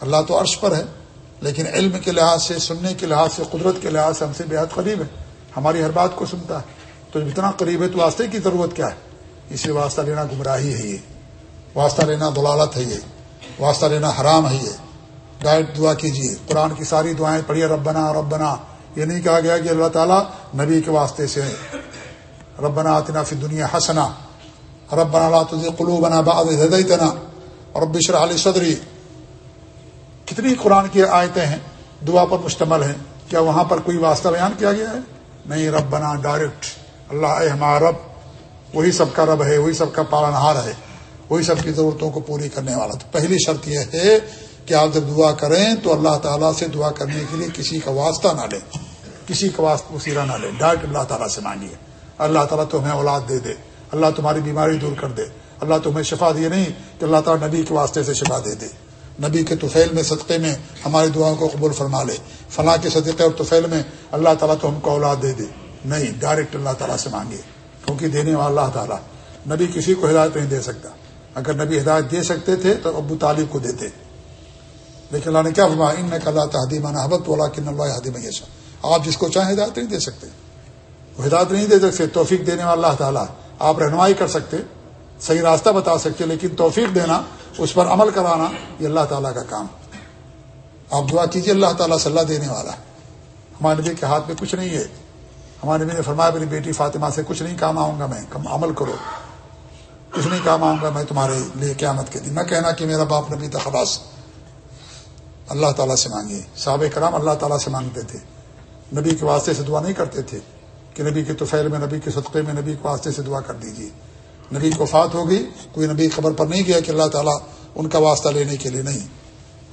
اللہ تو عرش پر ہے، لیکن علم کے لحاظ سے، سننے کے لحاظ سے، قدرت کے لحاظ سے ہم سے بےحد قریب ہے۔ ہماری ہر بات کو سنتا ہے۔ تو جب اتنا قریب ہے تو واسطے کی ضرورت کیا ہے؟ اسے واسطہ لینا گمراہی ہے یہ۔ واسطہ لینا دلالت ہے یہ۔ واسطہ لینا حرام ہے یہ۔ ڈائریکٹ دعا کیجیے قرآن کی ساری دعائیں پڑھیے، ربنا ربنا۔ یہ نہیں کہا گیا کہ اللہ تعالیٰ نبی کے واسطے سے ربنا آتنا فی دنیا حسنا ربنا لا تزغ قلوبنا بعد إذ هديتنا رب اشرح لي صدری۔ کتنی قرآن کی آیتیں ہیں، دعا پر مشتمل ہیں، کیا وہاں پر کوئی واسطہ بیان کیا گیا ہے؟ نہیں، ربنا ڈائریکٹ اللہ اے ہمارا رب، وہی سب کا رب ہے، وہی سب کا پالنہار ہے، وہی سب کی ضرورتوں کو پوری کرنے والا۔ تو پہلی شرط یہ ہے کہ آپ جب دعا کریں تو اللہ تعالیٰ سے دعا کرنے کے لیے کسی کا واسطہ نہ لیں کسی کا واسطہ وسیلہ نہ لیں ڈائریکٹ اللہ تعالیٰ سے مانگیے۔ اللہ تعالیٰ تمہیں اولاد دے دے۔ اللہ تمہاری بیماری دور کر دے۔ اللہ تمہیں شفا دیے نہیں کہ اللہ تعالیٰ نبی کے واسطے سے شفا دے دے۔ نبی کے توفیل میں صدقے میں ہماری دعاؤں کو قبول فرما لے۔ فلاں کے صدقے اور توفیل میں اللہ تعالیٰ تو ہم کو اولاد دے دے۔ نہیں، ڈائریکٹ اللہ تعالیٰ سے مانگے کیونکہ دینے والا اللہ تعالیٰ نبی کسی کو ہدایت نہیں دے سکتا۔ اگر نبی ہدایت دے سکتے تھے تو ابو طالب کو دیتے۔ لیکن اللہ نے کیا فرمایا؟ ان کا اللہ تحدیم حبت والا کن اللہ حدیم یشا آپ جس کو چاہیں ہدایت نہیں دے سکتے۔ وہ ہدایت نہیں دے سکتے، توفیق دینے والا اللہ تعالیٰ۔ آپ رہنمائی کر سکتے، صحیح راستہ بتا سکتے، لیکن توفیق دینا، اس پر عمل کرانا، یہ اللہ تعالیٰ کا کام۔ آپ دعا کیجیے اللہ تعالیٰ صلاح دینے والا۔ ہمارے نبی کے ہاتھ میں کچھ نہیں ہے۔ ہمارے نبی نے فرمایا، میری بیٹی فاطمہ سے کچھ نہیں کام آؤں گا میں عمل کرو۔ کچھ نہیں کام آؤں گا میں تمہارے لیے قیامت کے دن۔ میں کہنا کہ میرا باپ نبی تخباس اللہ تعالیٰ سے مانگیے صحاب کرام اللہ تعالیٰ سے مانگتے تھے۔ نبی کے واسطے سے دعا نہیں کرتے تھے کہ نبی کے توفیل میں، نبی کے صدقے میں، نبی کے واسطے سے دعا کر دیجیے نبی کو فات ہوگی کوئی نبی خبر پر نہیں گیا کہ اللہ تعالیٰ ان کا واسطہ لینے کے لیے نہیں۔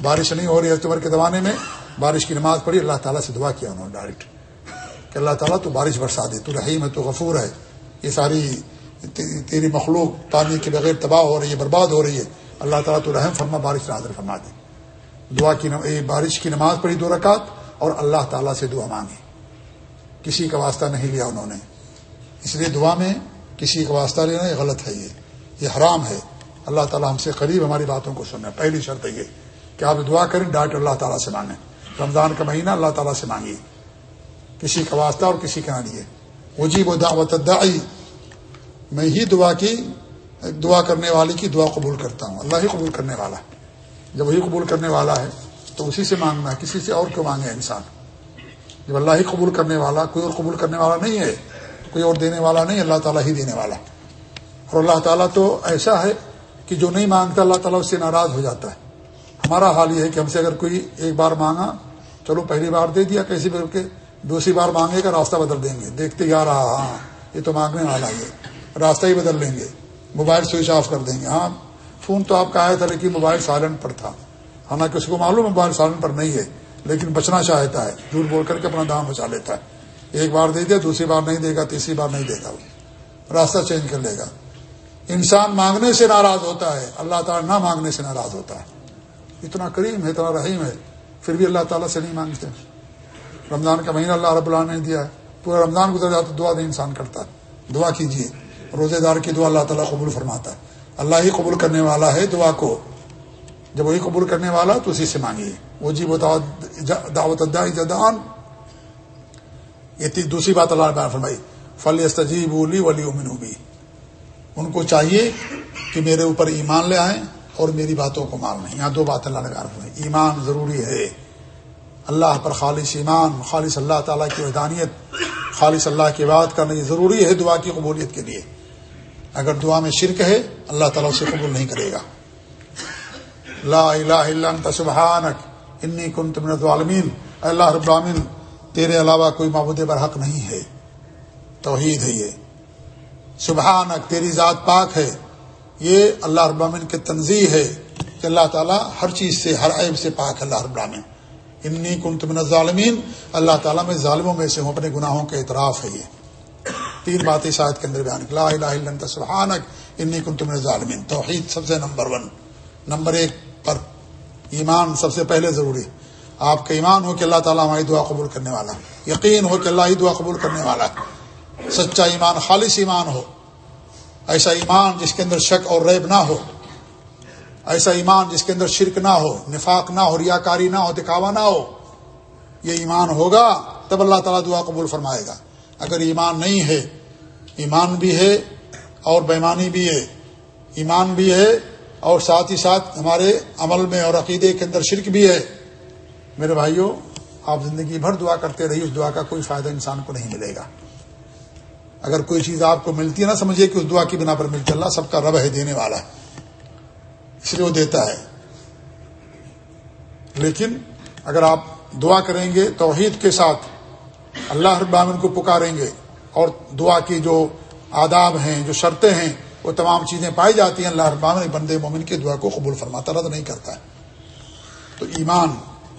بارش نہیں ہو رہی اکتوبر کے زمانے میں، بارش کی نماز پڑھی، اللہ تعالیٰ سے دعا کیا انہوں نے ڈائریکٹ۔ کہ اللہ تعالیٰ تو بارش برسا دے، تو رحیم ہے، تو غفور ہے۔ یہ ساری تیری مخلوق پانی کے بغیر تباہ ہو رہی ہے، برباد ہو رہی ہے۔ اللہ تعالیٰ تو رحم فرما، بارش نازر فرما دے۔ دعا کی بارش کی نماز پڑھی دو رکعت اور اللہ تعالیٰ سے دعا مانگی۔ کسی کا واسطہ نہیں لیا انہوں نے۔ اس لیے دعا میں کسی کا واسطہ لینا یہ غلط ہے یہ۔ یہ حرام ہے۔ اللہ تعالیٰ ہم سے قریب ہماری باتوں کو سننا۔ پہلی شرط یہ کہ آپ دعا کریں ڈاٹ اللہ تعالیٰ سے مانگیں۔ رمضان کا مہینہ اللہ تعالیٰ سے مانگیے۔ کسی کا واسطہ اور کسی کا نہ لیے۔ وجیب و دعوت دائی میں ہی دعا کی، دعا کرنے والی کی دعا قبول کرتا ہوں۔ اللہ ہی قبول کرنے والا۔ ہے جب وہی قبول کرنے والا ہے، تو اسی سے مانگنا ہے، کسی سے اور کیوں مانگے انسان؟ جب اللہ ہی قبول کرنے والا، کوئی اور قبول کرنے والا نہیں ہے کوئی اور دینے والا نہیں، اللہ تعالیٰ ہی دینے والا۔ اور اللہ تعالیٰ تو ایسا ہے کہ جو نہیں مانگتا، اللہ تعالیٰ اس سے ناراض ہو جاتا ہے۔ ہمارا حال یہ ہے کہ ہم سے اگر کوئی ایک بار مانگا، چلو پہلی بار دے دیا کیسی کر کے دوسری بار مانگے گا، راستہ بدل دیں گے۔ دیکھتے جا رہا ہاں یہ تو مانگنے والا ہے۔ راستہ ہی بدل لیں گے۔ موبائل سوئچ آف کر دیں گے۔ ہاں فون تو آپ کا آیا تھا لیکن موبائل سائلنٹ پر تھا۔ حالانکہ اس کو معلوم موبائل سائلنٹ پر نہیں ہے، لیکن بچنا چاہتا ہے، جھوٹ بول کر کے اپنا دام بچا لیتا ہے۔ ایک بار دے دیا، دوسری بار نہیں دے گا، تیسری بار نہیں دے گا۔ راستہ چینج کر لے گا۔ انسان مانگنے سے ناراض ہوتا ہے، اللہ تعالیٰ نہ مانگنے سے ناراض ہوتا ہے۔ اتنا کریم ہے، اتنا رحیم ہے، پھر بھی اللہ تعالیٰ سے نہیں مانگتے۔ رمضان کا مہینہ اللہ رب اللہ نے دیا ہے۔ پورا رمضان گزر جاتا دعا نہیں انسان کرتا ہے۔ دعا کیجیے روزے دار کی دعا اللہ تعالیٰ قبول فرماتا ہے۔ اللہ ہی قبول کرنے والا ہے دعا کو۔ جب وہی قبول کرنے والا تو اسی سے مانگیے۔ وہ جی وہ دعوت جدان یہ دوسری بات اللہ نے فرمائی۔ فل استجیب اولی ولی امن ان کو چاہیے کہ میرے اوپر ایمان لے آئیں اور میری باتوں کو مان لیں۔ یہاں دو بات اللہ نے فرمائی۔ ایمان ضروری ہے۔ اللہ پر خالص ایمان، خالص اللہ تعالیٰ کی ودانیت خالص اللہ کی بات کرنا یہ ضروری ہے دعا کی قبولیت کے لیے۔ اگر دعا میں شرک ہے، اللہ تعالیٰ اسے قبول نہیں کرے گا۔ لا الہ الا انت، سبحانک، انی کنت من الظالمین۔ اللہ رب العالمین، تیرے علاوہ کوئی معبود بر حق نہیں ہے۔ توحید ہے یہ۔ سبحانک، تیری ذات پاک ہے۔ یہ اللہ رب العالمین کے تنظیح ہے کہ اللہ تعالیٰ ہر چیز سے، ہر عیب سے پاک ہے۔ اللہ رب العالمین، انی کنت من الظالمین۔ اللہ تعالیٰ میں ظالموں میں سے ہوں، اپنے گناہوں کے اعتراف ہے یہ۔ تین باتیں شاید کے اندر بیان لا الہ الا انت سبحانک انی کنت من الظالمین۔ توحید سب سے نمبر ون۔ نمبر ایک پر ایمان سب سے پہلے ضروری۔ آپ کا ایمان ہو کہ اللہ تعالیٰ ہماری دعا قبول کرنے والا۔ یقین ہو کہ اللہ ہی دعا قبول کرنے والا۔ سچا ایمان، خالص ایمان ہو۔ ایسا ایمان جس کے اندر شک اور ریب نہ ہو۔ ایسا ایمان جس کے اندر شرک نہ ہو، نفاق نہ ہو، ریاکاری نہ ہو، دکھاوا نہ ہو۔ یہ ایمان ہوگا تب اللہ تعالیٰ دعا قبول فرمائے گا۔ اگر ایمان نہیں ہے، ایمان بھی ہے اور بیمانی بھی ہے۔ ایمان بھی ہے اور ساتھ ہی ساتھ ہمارے عمل میں اور عقیدے کے اندر شرک بھی ہے۔ میرے بھائیوں، آپ زندگی بھر دعا کرتے رہی اس دعا کا کوئی فائدہ انسان کو نہیں ملے گا۔ اگر کوئی چیز آپ کو ملتی ہے نا، سمجھیے کہ اس دعا کی بنا پر ملتی اللہ سب کا رب ہے، دینے والا ہے۔ اس لیے وہ دیتا ہے۔ لیکن اگر آپ دعا کریں گے توحید کے ساتھ اللہ رب العالمین کو پکاریں گے اور دعا کی جو آداب ہیں، جو شرطیں ہیں، وہ تمام چیزیں پائی جاتی ہیں۔ اللہ العالمین بندے مومن کی دعا کو قبول فرماتا رد نہیں کرتا ہے۔ تو ایمان،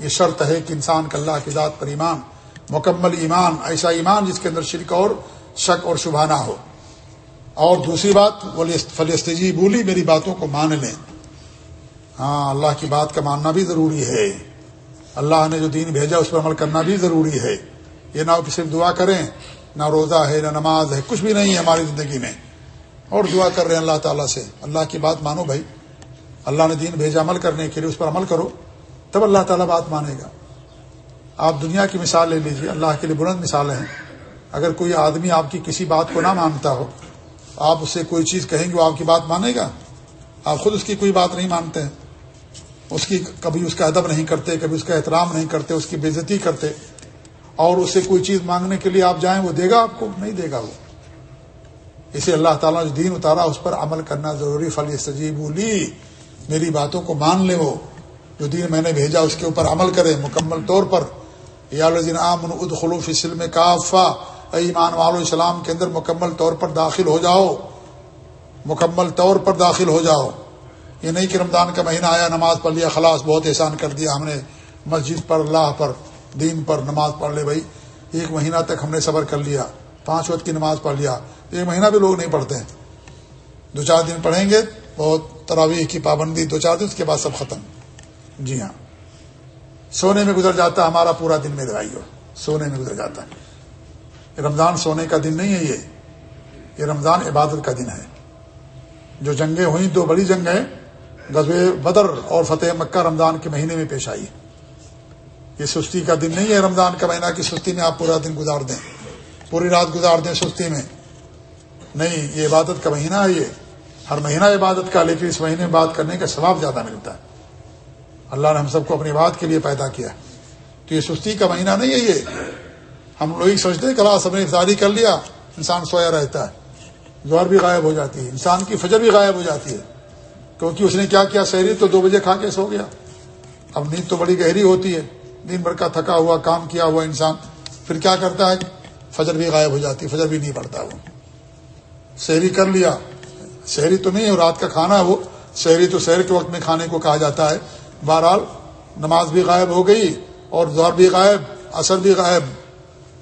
یہ شرط ہے کہ انسان کا اللہ کی ذات پر ایمان، مکمل ایمان، ایسا ایمان جس کے اندر شرک اور شک اور شبہ نہ ہو۔ اور دوسری بات فلسطی بولی میری باتوں کو مان لیں۔ ہاں اللہ کی بات کا ماننا بھی ضروری ہے۔ اللہ نے جو دین بھیجا، اس پر عمل کرنا بھی ضروری ہے۔ یہ نہ صرف دعا کریں، نہ روزہ ہے، نہ نماز ہے، کچھ بھی نہیں ہے ہماری زندگی میں۔ اور دعا کر رہے ہیں اللہ تعالیٰ سے۔ اللہ کی بات مانو بھائی۔ اللہ نے دین بھیجا عمل کرنے کے لیے، اس پر عمل کرو۔ تب اللہ تعالیٰ بات مانے گا۔ آپ دنیا کی مثال لے لیجیے اللہ کے لیے بلند مثالیں ہیں۔ اگر کوئی آدمی آپ کی کسی بات کو نہ مانتا ہو، آپ اسے کوئی چیز کہیں گے، وہ آپ کی بات مانے گا؟ آپ خود اس کی کوئی بات نہیں مانتے ہیں۔ اس کی کبھی اس کا ادب نہیں کرتے، کبھی اس کا احترام نہیں کرتے، اس کی بےزتی کرتے۔ اور اسے کوئی چیز مانگنے کے لیے آپ جائیں، وہ دے گا آپ کو؟ نہیں دے گا وہ۔ اسے اللہ تعالیٰ نے دین اتارا، اس پر عمل کرنا ضروری۔ فلی سجیب لی میری باتوں کو مان لے وہ۔ جو دین میں نے بھیجا، اس کے اوپر عمل کرے۔ مکمل طور پر۔ یا عام اد خلوف اسلم کافا ایمان والو، اسلام کے اندر مکمل طور پر داخل ہو جاؤ۔ مکمل طور پر داخل ہو جاؤ۔ یہ نہیں کہ رمضان کا مہینہ آیا، نماز پڑھ لیا، خلاص، بہت احسان کر دیا ہم نے۔ مسجد پر، اللہ پر۔ دین پر نماز پڑھ لے بھائی۔ ایک مہینہ تک ہم نے صبر کر لیا، پانچ وقت کی نماز پڑھ لیا۔ ایک مہینہ بھی لوگ نہیں پڑھتے ہیں۔ دو چار دن پڑھیں گے، بہت تراویح کی پابندی دو چار دن، اس کے بعد سب ختم۔ جی ہاں۔ سونے میں گزر جاتا ہمارا پورا دن میں دوائی ہو سونے میں گزر جاتا ہے۔ رمضان سونے کا دن نہیں ہے یہ۔ یہ رمضان عبادت کا دن ہے۔ جو جنگیں ہوئیں، دو بڑی جنگیں غزب بدر اور فتح مکہ رمضان کے مہینے میں پیش آئی۔ یہ سستی کا دن نہیں ہے رمضان کا مہینہ کی سستی میں آپ پورا دن گزار دیں۔ پوری رات گزار دیں سستی میں۔ نہیں، یہ عبادت کا مہینہ ہے یہ۔ ہر مہینہ عبادت کا، لیکن اس مہینے میں بات کرنے کا ثواب زیادہ ملتا ہے۔ اللہ نے ہم سب کو اپنی بات کے لیے پیدا کیا تو یہ سستی کا مہینہ نہیں ہے یہ۔ ہم لوگ سوچتے ہیں کلاس ہم نے افطاری کر لیا، انسان سویا رہتا ہے۔ زور بھی غائب ہو جاتی ہے، انسان کی فجر بھی غائب ہو جاتی ہے۔ کیونکہ اس نے کیا کیا؟ شہری تو دو بجے کھا کے سو گیا۔ اب نیند تو بڑی گہری ہوتی ہے۔ دن بھر کا تھکا ہوا، کام کیا ہوا انسان، پھر کیا کرتا ہے؟ فجر بھی غائب ہو جاتی، فجر بھی نہیں پڑتا وہ۔ شہری کر لیا۔ شہری تو نہیں ہے، رات کا کھانا ہے وہ۔ شہری تو شہر کے وقت میں کھانے کو کہا جاتا ہے۔ بہرحال، نماز بھی غائب ہو گئی اور زور بھی غائب اثر بھی غائب۔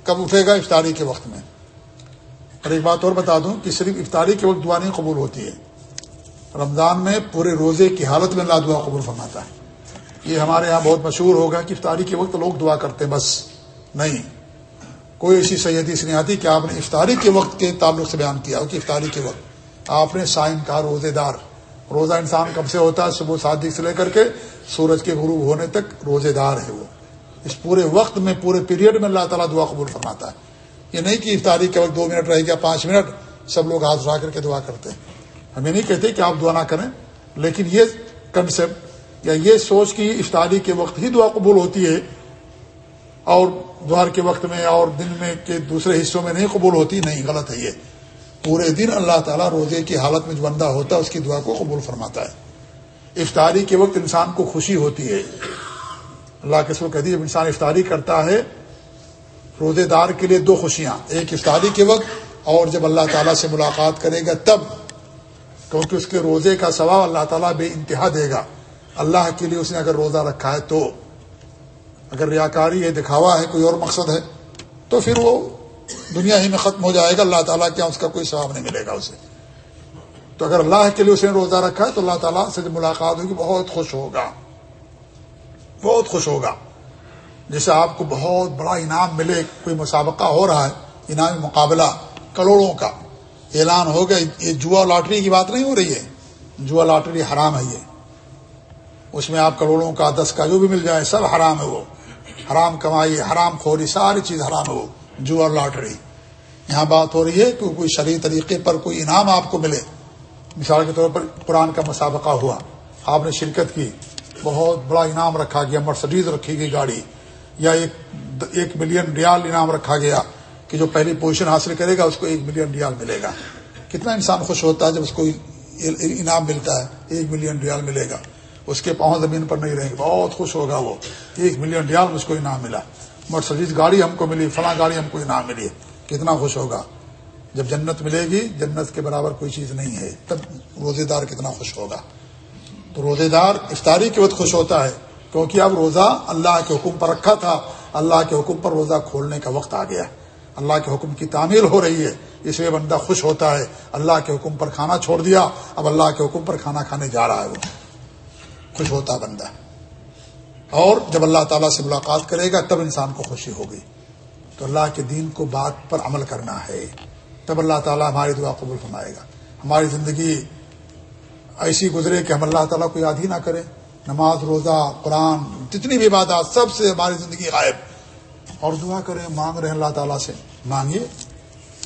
کب اٹھے گا؟ افطاری کے وقت میں۔ اور ایک بات اور بتا دوں کہ صرف افطاری کے وقت دعا نہیں قبول ہوتی ہے۔ رمضان میں پورے روزے کی حالت میں اللہ دعا قبول فرماتا ہے۔ یہ ہمارے یہاں بہت مشہور ہوگا کہ افطاری کے وقت لوگ دعا کرتے ہیں، بس نہیں۔ کوئی ایسی سیدی سے نہیں آتی کہ آپ نے افطاری کے وقت کے تعلق سے بیان کیا ہو کہ افطاری کے وقت۔ آپ نے سائن کہا روزے دار۔ روزہ انسان کب سے ہوتا ہے؟ صبح سات سے لے کر کے سورج کے غروب ہونے تک روزے دار ہے وہ۔ اس پورے وقت میں، پورے پیریڈ میں اللہ تعالیٰ دعا قبول فرماتا ہے۔ یہ نہیں کہ افطاری کے وقت دو منٹ رہ گیا پانچ منٹ، سب لوگ ہاتھ اٹھا کر کے دعا کرتے ہیں۔ ہمیں نہیں کہتے کہ آپ دعا نہ کریں، لیکن یہ کنسپٹ یا یہ سوچ کی افطاری کے وقت ہی دعا قبول ہوتی ہے، اور دوار کے وقت میں اور دن میں کے دوسرے حصوں میں نہیں قبول ہوتی، نہیں، غلط ہے یہ۔ پورے دن اللہ تعالیٰ روزے کی حالت میں جو بندہ ہوتا ہے، اس کی دعا کو قبول فرماتا ہے۔ افطاری کے وقت انسان کو خوشی ہوتی ہے۔ اللہ کے سو کہتی جب انسان افطاری کرتا ہے، روزے دار کے لیے دو خوشیاں، ایک افطاری کے وقت اور جب اللہ تعالیٰ سے ملاقات کرے گا تب، کیونکہ اس کے روزے کا ثواب اللہ تعالیٰ بے انتہا دے گا۔ اللہ کے لیے اس نے اگر روزہ رکھا ہے تو اگر ریاکاری ہے، دکھاوا ہے، کوئی اور مقصد ہے، تو پھر وہ دنیا ہی میں ختم ہو جائے گا، اللہ تعالیٰ کیا اس کا کوئی ثواب نہیں ملے گا اسے۔ تو اگر اللہ کے لیے اس نے روزہ رکھا ہے تو اللہ تعالیٰ سے ملاقات ہوگی، بہت خوش ہوگا۔ بہت خوش ہوگا۔ جیسے آپ کو بہت بڑا انعام ملے، کوئی مسابقہ ہو رہا ہے انعامی مقابلہ کروڑوں کا، اعلان ہو گیا، یہ جوا لاٹری کی بات نہیں ہو رہی ہے۔ جوا لاٹری حرام ہے یہ۔ اس میں آپ کروڑوں کا دس کا جو بھی مل جائے سب حرام ہے وہ۔ حرام کمائی، حرام خوری، ساری چیز حرام ہے وہ۔ جو لاٹری یہاں بات ہو رہی ہے کہ کوئی شرعی طریقے پر کوئی انعام آپ کو ملے۔ مثال کے طور پر قرآن کا مسابقہ ہوا۔ آپ نے شرکت کی۔ بہت بڑا انعام رکھا گیا۔ مرسڈیز رکھی گئی گاڑی۔ یا ایک ایک ملین ریال انعام رکھا گیا کہ جو پہلی پوزیشن حاصل کرے گا، اس کو ایک ملین ریال ملے گا۔ کتنا انسان خوش ہوتا ہے جب اس کو انعام ملتا ہے، ایک ملین ریال ملے گا۔ اس کے پاؤں زمین پر نہیں رہیں گے۔ بہت خوش ہوگا وہ۔ ایک ملین ریال مجھ کو انعام ملا۔ مرسڈیز گاڑی ہم کو ملی، فلاں گاڑی ہم کو انعام ملی۔ کتنا خوش ہوگا۔ جب جنت ملے گی، جنت کے برابر کوئی چیز نہیں ہے۔ تب روزے دار کتنا خوش ہوگا۔ تو روزے دار افطاری کے وقت خوش ہوتا ہے، کیونکہ اب روزہ اللہ کے حکم پر رکھا تھا۔ اللہ کے حکم پر روزہ کھولنے کا وقت آ گیا۔ اللہ کے حکم کی تعمیر ہو رہی ہے، اس لیے بندہ خوش ہوتا ہے۔ اللہ کے حکم پر کھانا چھوڑ دیا، اب اللہ کے حکم پر کھانا کھانے جا رہا ہے وہ۔ خوش ہوتا بندہ اور جب اللہ تعالیٰ سے ملاقات کرے گا، تب انسان کو خوشی ہوگی۔ تو اللہ کے دین کو بات پر عمل کرنا ہے۔ تب اللہ تعالیٰ ہماری دعا قبول فرمائے گا۔ ہماری زندگی ایسی گزرے کہ ہم اللہ تعالیٰ کو یاد ہی نہ کریں۔ نماز، روزہ، قرآن، جتنی بھی بات سب سے ہماری زندگی غائب۔ اور دعا کریں، مانگ رہے ہیں اللہ تعالیٰ سے۔ مانگیے،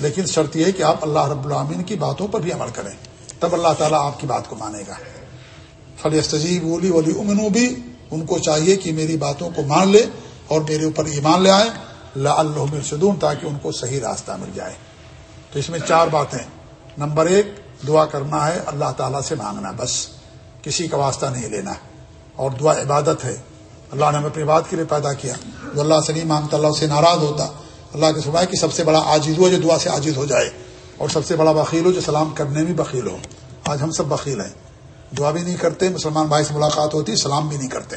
لیکن شرط یہ کہ آپ اللہ رب العامین کی باتوں پر بھی عمل کریں۔ تب اللہ تعالیٰ آپ کی بات کو مانے گا۔ فلی استجیب اولی ولی امنو بھی ان کو چاہیے کہ میری باتوں کو مان لے اور میرے اوپر ایمان لے آئیں لا اللہ سدون تاکہ ان کو صحیح راستہ مل جائے۔ تو اس میں چار باتیں۔ نمبر ایک، دعا کرنا ہے، اللہ تعالیٰ سے مانگنا، بس۔ کسی کا واسطہ نہیں لینا۔ اور دعا عبادت ہے۔ اللہ نے ہمیں اپنی بات کے لیے پیدا کیا۔ جو اللہ سے نہیں مانگتا، اللہ سے ناراض ہوتا۔ اللہ کے سنائے کہ سب سے بڑا عاجز ہو، جو دعا سے عاجز ہو جائے۔ اور سب سے بڑا بخیل ہو، جو سلام کرنے میں بخیل ہو۔ آج ہم سب بخیل ہیں۔ دعا بھی نہیں کرتے، مسلمان بھائی سے ملاقات ہوتی، سلام بھی نہیں کرتے۔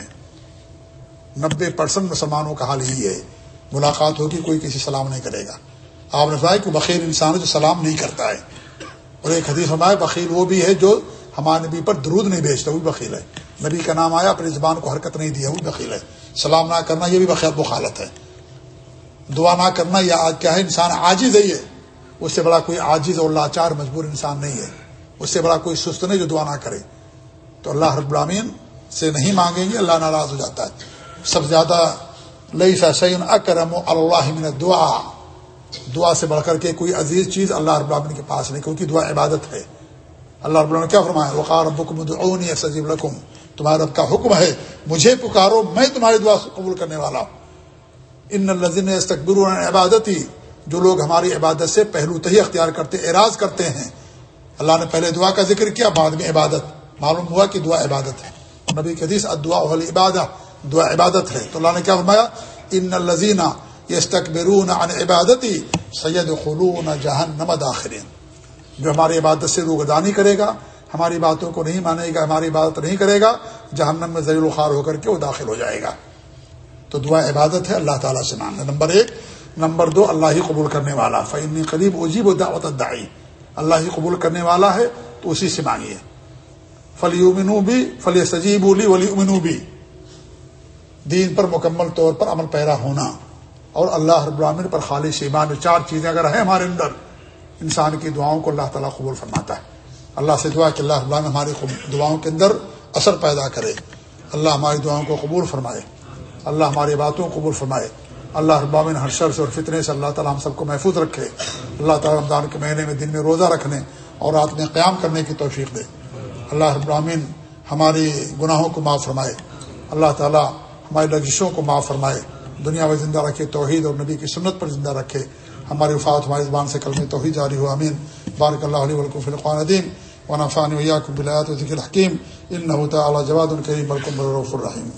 نبے پرسنٹ مسلمانوں کا حال یہی ہے، ملاقات ہوگی، کوئی کسی سلام نہیں کرے گا۔ آپ نے بتایا کہ بخیر انسان ہے جو سلام نہیں کرتا ہے۔ اور ایک حدیث ہمارے بخیر وہ بھی ہے جو ہمارے نبی پر درود نہیں بھیجتا، وہ بھی بخیل ہے۔ نبی کا نام آیا، اپنی زبان کو حرکت نہیں دیا وہ بھی بخیل ہے۔ سلام نہ کرنا، یہ بھی بخیر بخالت ہے۔ دعا نہ کرنا، یہ آج کیا ہے، انسان عاجز ہے یہ۔ اس سے بڑا کوئی عاجز اور لاچار، مجبور انسان نہیں ہے۔ اس سے بڑا کوئی سست نہیں جو دعا نہ کرے۔ تو اللہ رب العامین سے نہیں مانگیں گے، اللہ ناراض ہو جاتا ہے۔ سب سے زیادہ لئی سین اکرم اللہ من دعا دعا سے بڑھ کر کے کوئی عزیز چیز اللہ رب العالمین کے پاس نہیں، کیونکہ دعا عبادت ہے۔ اللہ رب العالمین کیا فرمایا وقار ربکم ادعونی استجیب لکم۔ تمہارے رب کا حکم ہے، مجھے پکارو، میں تمہاری دعا قبول کرنے والا ہوں۔ ان الزین استقبر عبادت ہی جو لوگ ہماری عبادت سے پہلو تہی اختیار کرتے، اعراض کرتے ہیں۔ اللہ نے پہلے دعا کا ذکر کیا، بعد میں عبادت۔ معلوم ہوا کہ دعا عبادت ہے۔ نبی کے حدیث دعا عبادت دعا عبادت ہے۔ تو اللہ نے کیا فرمایا؟ ان الزینہ یستکبرون عن عبادتی سید خلون جہنم داخرین جو ہماری عبادت سے روگدانی کرے گا، ہماری باتوں کو نہیں مانے گا، ہماری عبادت نہیں کرے گا، جہنم میں ذریع خوار ہو کر کے وہ داخل ہو جائے گا۔ تو دعا عبادت ہے اللہ تعالیٰ سے مانگنا۔ نمبر ایک، نمبر دو، اللہ ہی قبول کرنے والا۔ فعن قریب عجیب و دعوت دائی اللہ ہی قبول کرنے والا ہے، تو اسی سے مانگیے۔ فلی امنو بھی فلی سجیب اولی ولی امنو بھی دین پر مکمل طور پر عمل پیرا ہونا اور اللہ رب العالمین پر خالص ایمان چار چیزیں اگر ہیں ہمارے اندر، انسان کی دعاؤں کو اللہ تعالیٰ قبول فرماتا ہے۔ اللہ سے دعا کہ اللہ العالمین ہماری دعاؤں کے اندر اثر پیدا کرے۔ اللہ ہماری دعاؤں کو قبول فرمائے۔ اللہ ہماری باتوں کو قبول فرمائے۔ اللہ ابامن ہر شر سے اور فطرے سے اللہ تعالیٰ ہم سب کو محفوظ رکھے۔ اللہ تعالیٰ رمضان کے مہینے میں دن میں روزہ رکھنے اور رات میں قیام کرنے کی توفیق دے۔ اللہ ابراہین ہماری گناہوں کو معاف فرمائے۔ اللہ تعالیٰ ہماری لجشوں کو معاف فرمائے۔ دنیا میں زندہ رکھے توحید اور نبی کی سنت پر زندہ رکھے۔ ہماری وفات ہماری زبان سے کل میں توحید جاری ہو۔ امین بارک اللہ علیہ ولکم فلقان ندیم ونفانی ویاکم بلایات و ذکر حکیم ان تعالی جواد الکریم بلکم الرحیم۔